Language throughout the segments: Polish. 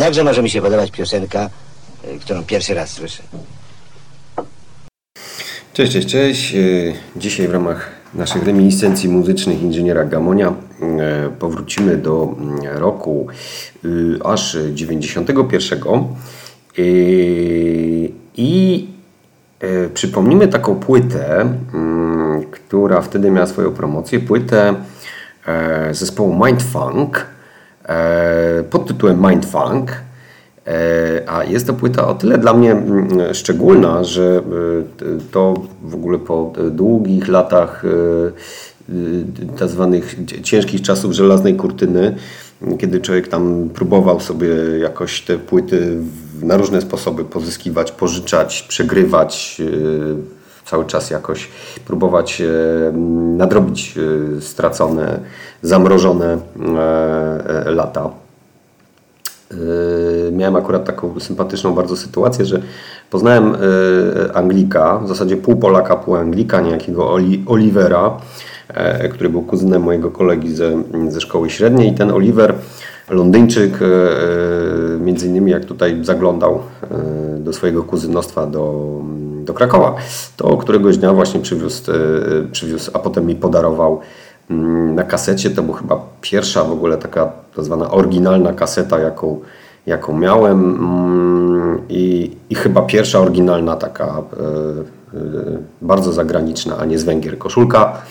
Jakże może mi się podobać piosenka, y, którą pierwszy raz słyszę? Cześć, cześć, cześć. Y, Dzisiaj w ramach naszych reminiscencji muzycznych inżyniera Gamonia y, powrócimy do mm, roku aż 91 Y, i przypomnimy taką płytę, mm, która wtedy miała swoją promocję, płytę e, zespołu Mindfunk pod tytułem Mindfunk. E, A jest to płyta o tyle dla mnie mm, szczególna, że e, to w ogóle po długich latach e, e, tak ciężkich czasów żelaznej kurtyny, kiedy człowiek tam próbował sobie jakoś te płyty na różne sposoby pozyskiwać, pożyczać, przegrywać, e, cały czas jakoś próbować e, nadrobić e, stracone, zamrożone e, lata. Miałem akurat taką sympatyczną bardzo sytuację, że poznałem Anglika, w zasadzie pół Polaka, pół Anglika, niejakiego Oli, Olivera, który był kuzynem mojego kolegi ze, ze szkoły średniej. I ten Oliver, Londyńczyk, między innymi jak tutaj zaglądał do swojego kuzynostwa do, do Krakowa, to któregoś dnia właśnie przywiózł, e, przywiózł a potem mi podarował mm, na kasecie. To była chyba pierwsza w ogóle taka tak zwana oryginalna kaseta, jaką, jaką miałem. Mm, i, i chyba pierwsza oryginalna taka e, e, bardzo zagraniczna, a nie z Węgier koszulka,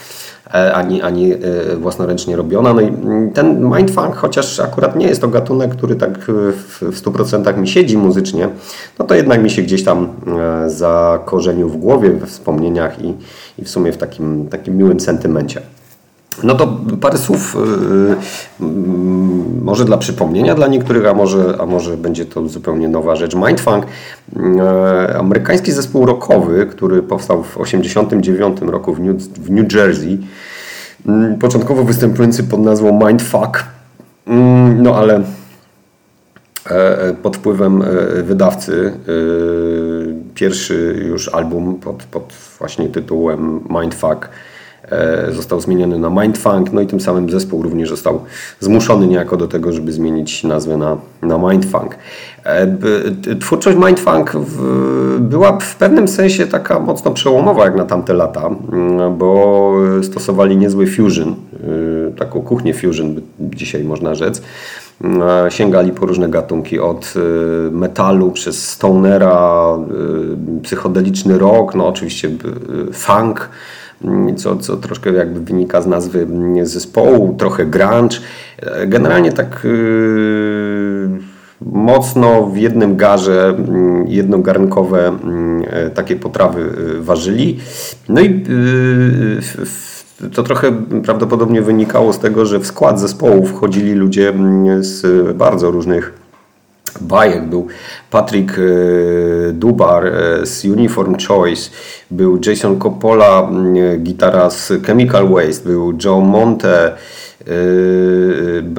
ani, ani e, własnoręcznie robiona. No i ten mindfunk, chociaż akurat nie jest to gatunek, który tak e, w, w 100% mi siedzi muzycznie, no to jednak mi się gdzieś tam e, zakorzenił w głowie, we wspomnieniach i, i w sumie w takim, takim miłym sentymencie. No to parę słów yy, może dla przypomnienia dla niektórych, a może, a może będzie to zupełnie nowa rzecz. Mindfunk, yy, amerykański zespół rockowy, który powstał w 1989 roku w New, w New Jersey, yy, początkowo występujący pod nazwą Mindfuck, yy, no ale e, pod wpływem e, wydawcy e, pierwszy już album pod, pod właśnie tytułem Mindfuck e, został zmieniony na Mindfunk, no i tym samym zespół również został zmuszony niejako do tego, żeby zmienić nazwę na, na Mindfunk. E, Twórczość Mindfunk była w pewnym sensie taka mocno przełomowa jak na tamte lata, bo stosowali niezły fusion, y, taką kuchnię fusion dzisiaj można rzec. E, sięgali po różne gatunki od e, metalu przez stonera, e, psychodeliczny rock, no oczywiście e, funk, co, co troszkę jakby wynika z nazwy zespołu, trochę grunge. Generalnie tak e, mocno w jednym garze mm, jednogarnkowe e, takie potrawy ważyli. No i to trochę prawdopodobnie wynikało z tego, że w skład zespołu wchodzili ludzie z bardzo różnych bajek. Był Patrick e, Dubar e, z Uniform Choice, był Jason Coppola, mm, gitara z Chemical Waste, był Joe Monte, e,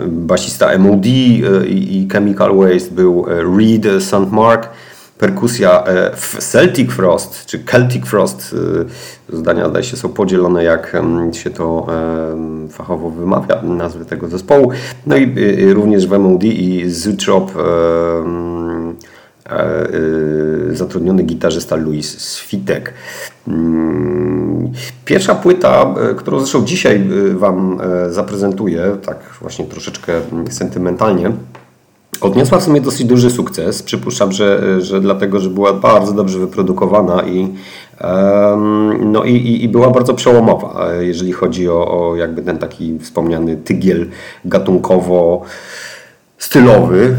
basista MOD e, i Chemical Waste, był e, Reed St. Mark, perkusja e, w Celtic Frost, czy Celtic Frost, e, zdania zdaje się są podzielone, jak się to fachowo wymawia, nazwy tego zespołu. No i e, również w MOD i Zutrop e, e, zatrudniony gitarzysta Louis Switek. Mm, Pierwsza płyta, e, którą zresztą dzisiaj e, Wam e, zaprezentuję, tak właśnie troszeczkę mm, sentymentalnie, Odniosła w sumie dosyć duży sukces. Przypuszczam, że, że dlatego, że była bardzo dobrze wyprodukowana i, no i, i, i była bardzo przełomowa, jeżeli chodzi o, o jakby ten taki wspomniany tygiel gatunkowo stylowy.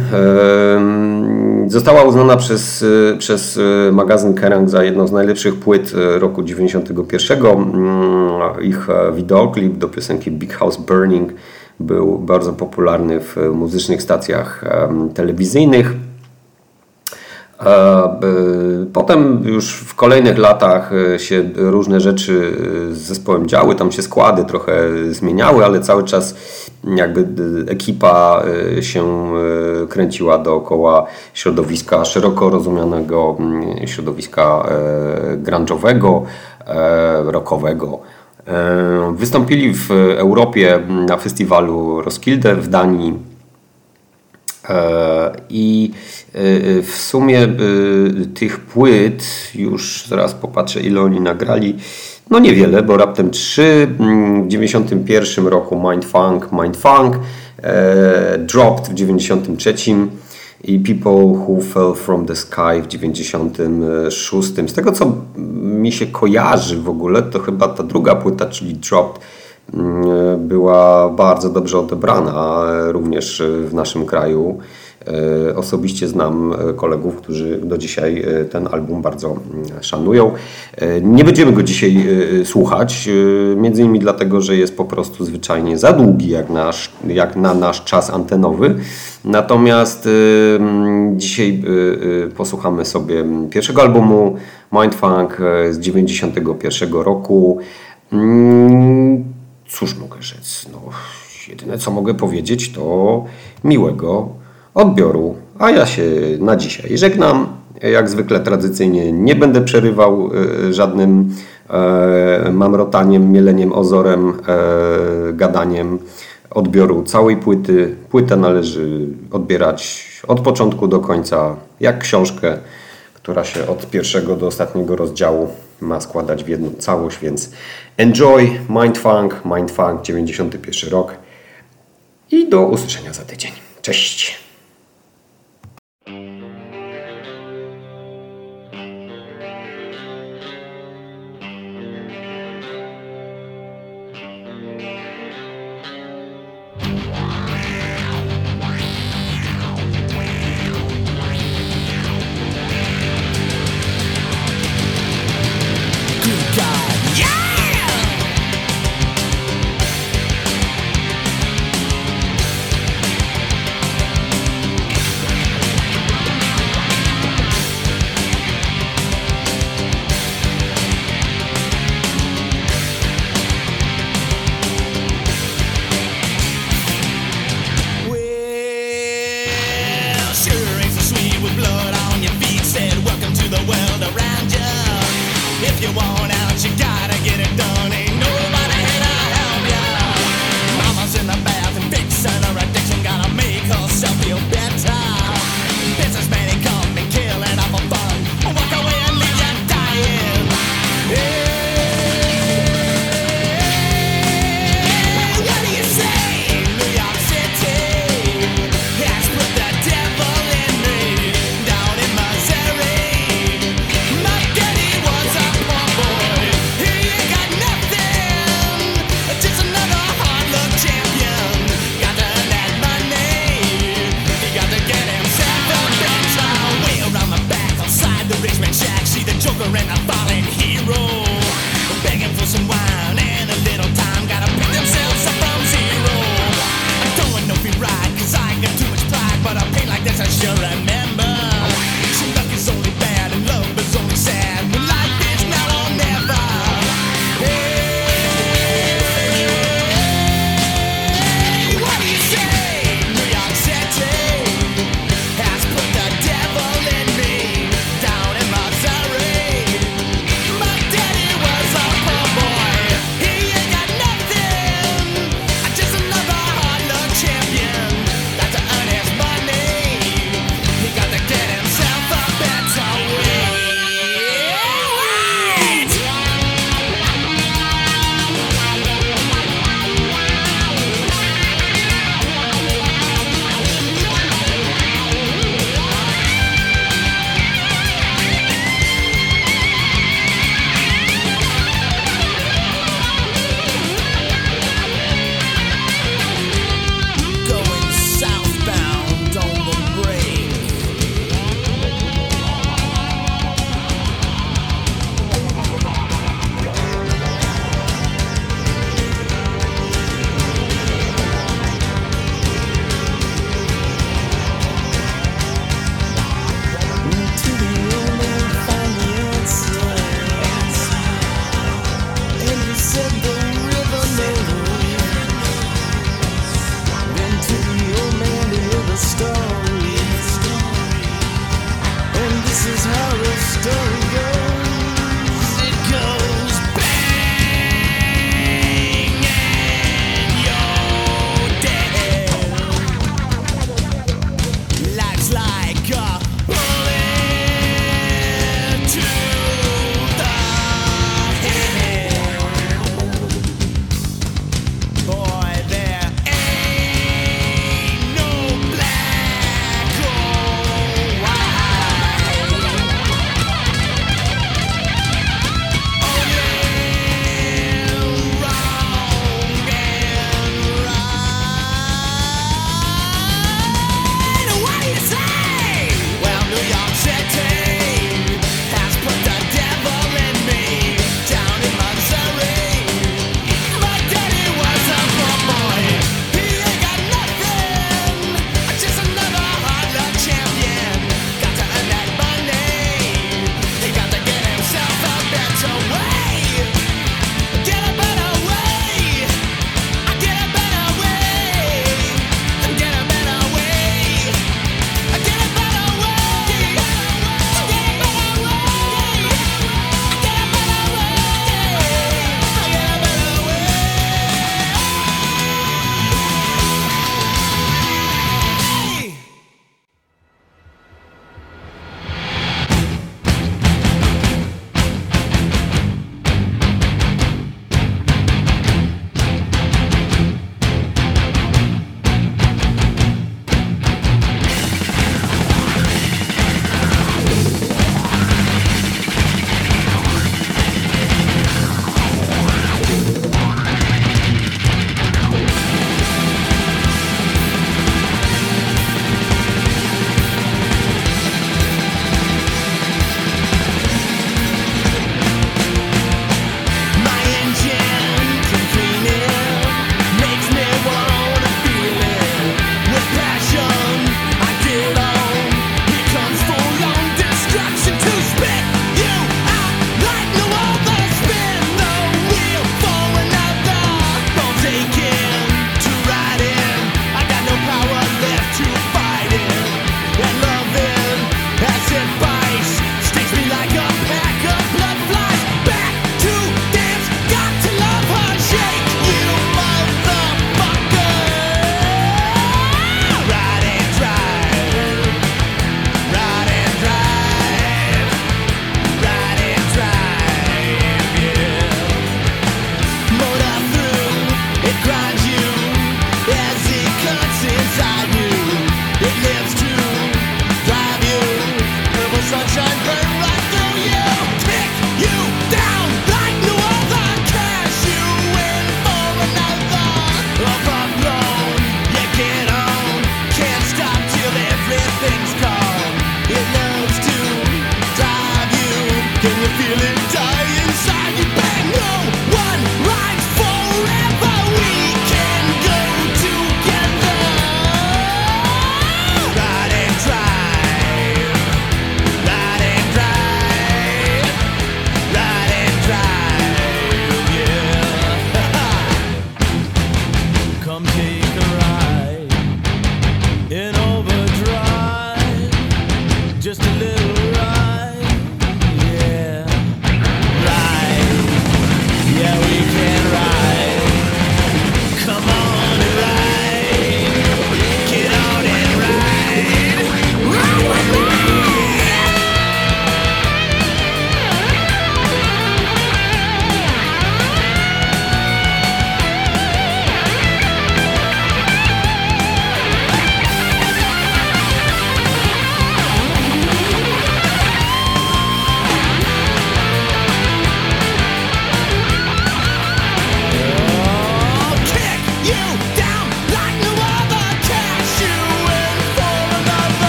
Została uznana przez, przez e, magazyn Kerrang za jedną z najlepszych płyt e, roku 91. Mm, Ich e, wideoklip do piosenki Big House Burning był bardzo popularny w muzycznych stacjach telewizyjnych. Potem już w kolejnych latach się różne rzeczy z zespołem działy, tam się składy trochę zmieniały, ale cały czas jakby ekipa się kręciła dookoła środowiska szeroko rozumianego, środowiska grunge'owego, rockowego. Wystąpili w Europie na festiwalu Roskilde w Danii i w sumie tych płyt, już zaraz popatrzę ile oni nagrali, no niewiele, bo raptem 3. W 91 roku Mindfunk, Mindfunk, Dropped w 93 i People Who Fell From The Sky w 96. Z tego co mi się kojarzy w ogóle, to chyba ta druga płyta, czyli Dropped, mm, była bardzo dobrze odebrana również w naszym kraju. E, osobiście znam e, kolegów, którzy do dzisiaj e, ten album bardzo mm, szanują. Nie będziemy go dzisiaj słuchać, między innymi dlatego, że jest po prostu zwyczajnie za długi jak, nasz, jak na nasz czas antenowy. Natomiast dzisiaj posłuchamy sobie pierwszego albumu Mindfunk z 91 roku. Mm, cóż mogę rzec? No, jedyne co mogę powiedzieć to miłego odbioru. A ja się na dzisiaj żegnam. Jak zwykle tradycyjnie nie będę przerywał e, żadnym e, mamrotaniem, mieleniem ozorem, e, gadaniem odbioru całej płyty. Płytę należy odbierać od początku do końca, jak książkę, która się od pierwszego do ostatniego rozdziału ma składać w jedną całość, więc enjoy Mindfunk, Mindfunk 91 rok i do usłyszenia za tydzień. Cześć!